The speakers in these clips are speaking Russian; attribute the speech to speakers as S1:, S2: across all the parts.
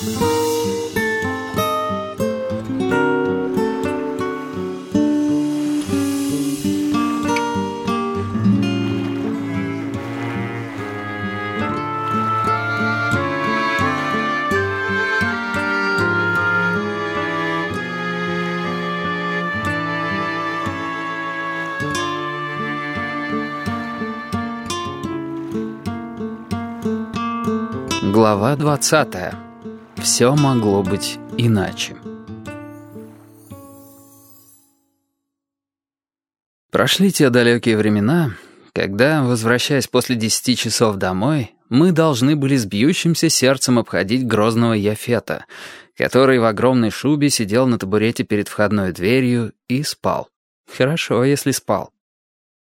S1: Глава 20. Все могло быть иначе. Прошли те далекие времена, когда, возвращаясь после десяти часов домой, мы должны были с бьющимся сердцем обходить грозного Яфета, который в огромной шубе сидел на табурете перед входной дверью и спал. Хорошо, если спал.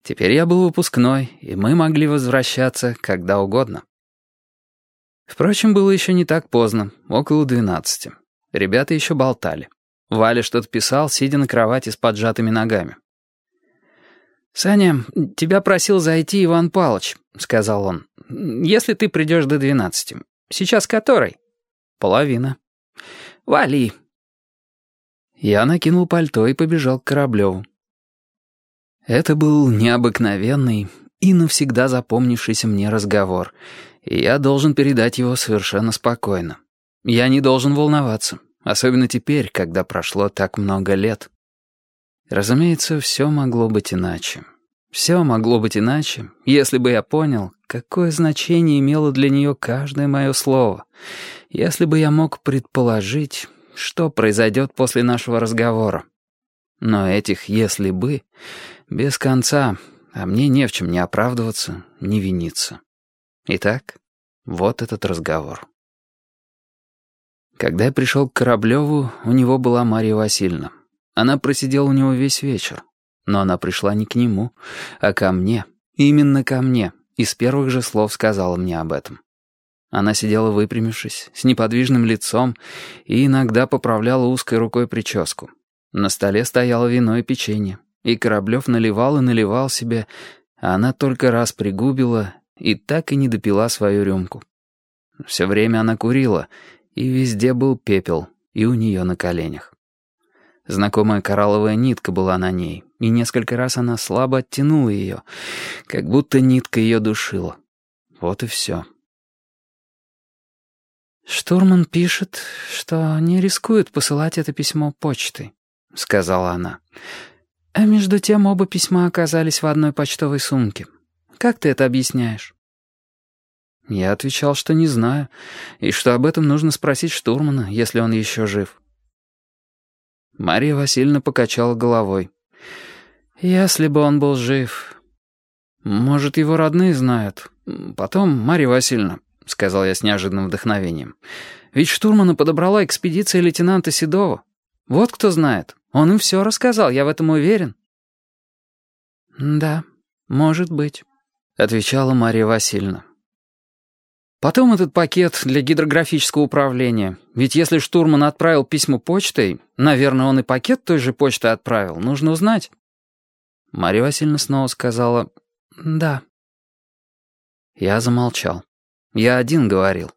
S1: Теперь я был выпускной, и мы могли возвращаться когда угодно. Впрочем, было еще не так поздно, около двенадцати. Ребята еще болтали. Валя что-то писал, сидя на кровати с поджатыми ногами. «Саня, тебя просил зайти Иван Павлович», — сказал он. «Если ты придешь до двенадцати. Сейчас который?» «Половина». «Вали». Я накинул пальто и побежал к Кораблеву. Это был необыкновенный и навсегда запомнившийся мне разговор — и я должен передать его совершенно спокойно. Я не должен волноваться, особенно теперь, когда прошло так много лет. Разумеется, все могло быть иначе. Все могло быть иначе, если бы я понял, какое значение имело для нее каждое мое слово, если бы я мог предположить, что произойдет после нашего разговора. Но этих «если бы» без конца, а мне не в чем не оправдываться, не виниться. Итак, вот этот разговор. Когда я пришел к Кораблеву, у него была Мария Васильевна. Она просидела у него весь вечер. Но она пришла не к нему, а ко мне. Именно ко мне. И с первых же слов сказала мне об этом. Она сидела выпрямившись, с неподвижным лицом, и иногда поправляла узкой рукой прическу. На столе стояло вино и печенье, и Кораблев наливал и наливал себе, а она только раз пригубила и так и не допила свою рюмку. Все время она курила, и везде был пепел, и у нее на коленях. Знакомая коралловая нитка была на ней, и несколько раз она слабо оттянула ее, как будто нитка ее душила. Вот и все. «Штурман пишет, что не рискует посылать это письмо почтой», — сказала она. «А между тем оба письма оказались в одной почтовой сумке. Как ты это объясняешь?» Я отвечал, что не знаю, и что об этом нужно спросить штурмана, если он еще жив. Мария Васильевна покачала головой. «Если бы он был жив. Может, его родные знают. Потом, Мария Васильевна», — сказал я с неожиданным вдохновением, «ведь штурмана подобрала экспедиция лейтенанта Седова. Вот кто знает. Он им все рассказал, я в этом уверен». «Да, может быть». — отвечала Мария Васильевна. «Потом этот пакет для гидрографического управления. Ведь если штурман отправил письмо почтой, наверное, он и пакет той же почтой отправил. Нужно узнать». Мария Васильевна снова сказала «да». Я замолчал. Я один говорил.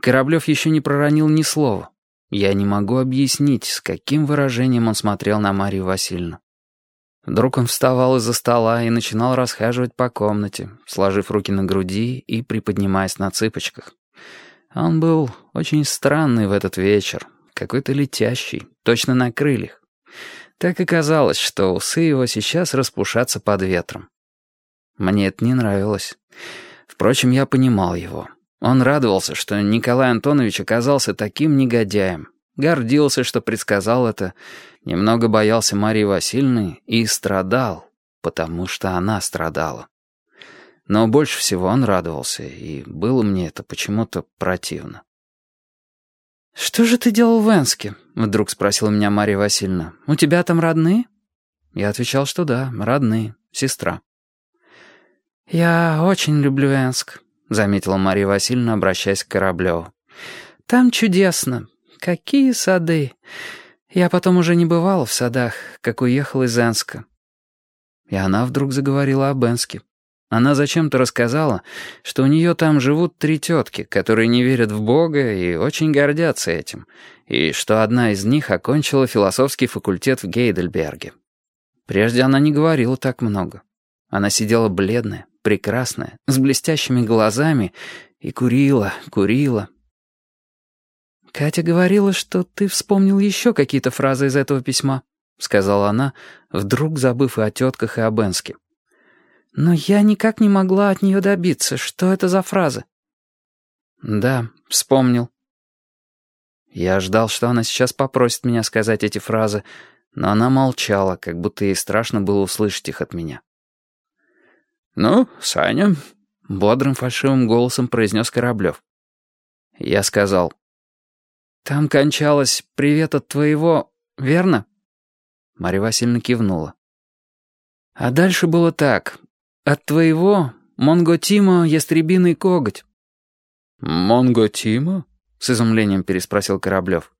S1: Кораблев еще не проронил ни слова. Я не могу объяснить, с каким выражением он смотрел на Марию Васильевну. Вдруг он вставал из-за стола и начинал расхаживать по комнате, сложив руки на груди и приподнимаясь на цыпочках. Он был очень странный в этот вечер, какой-то летящий, точно на крыльях. Так и казалось, что усы его сейчас распушатся под ветром. Мне это не нравилось. Впрочем, я понимал его. Он радовался, что Николай Антонович оказался таким негодяем, гордился, что предсказал это, немного боялся Марии Васильевны и страдал, потому что она страдала. Но больше всего он радовался, и было мне это почему-то противно. «Что же ты делал в Энске?» — вдруг спросила меня Мария Васильевна. «У тебя там родные?» Я отвечал, что да, родные, сестра. «Я очень люблю Энск», — заметила Мария Васильевна, обращаясь к Кораблеву. «Там чудесно, Какие сады! Я потом уже не бывала в садах, как уехал из Энска. И она вдруг заговорила об Энске. Она зачем-то рассказала, что у нее там живут три тетки, которые не верят в Бога и очень гордятся этим, и что одна из них окончила философский факультет в Гейдельберге. Прежде она не говорила так много. Она сидела бледная, прекрасная, с блестящими глазами и курила, курила. «Катя говорила, что ты вспомнил еще какие-то фразы из этого письма», — сказала она, вдруг забыв и о тетках, и о Бенске. Но я никак не могла от нее добиться. Что это за фраза? Да, вспомнил. Я ждал, что она сейчас попросит меня сказать эти фразы, но она молчала, как будто ей страшно было услышать их от меня. «Ну, Саня», — бодрым фальшивым голосом произнес Кораблев. Я сказал, «Там кончалось «Привет от твоего», верно?» Марья Васильевна кивнула. А дальше было так. «От твоего Монготимо ястребиный коготь». «Монготимо?» — с изумлением переспросил Кораблев.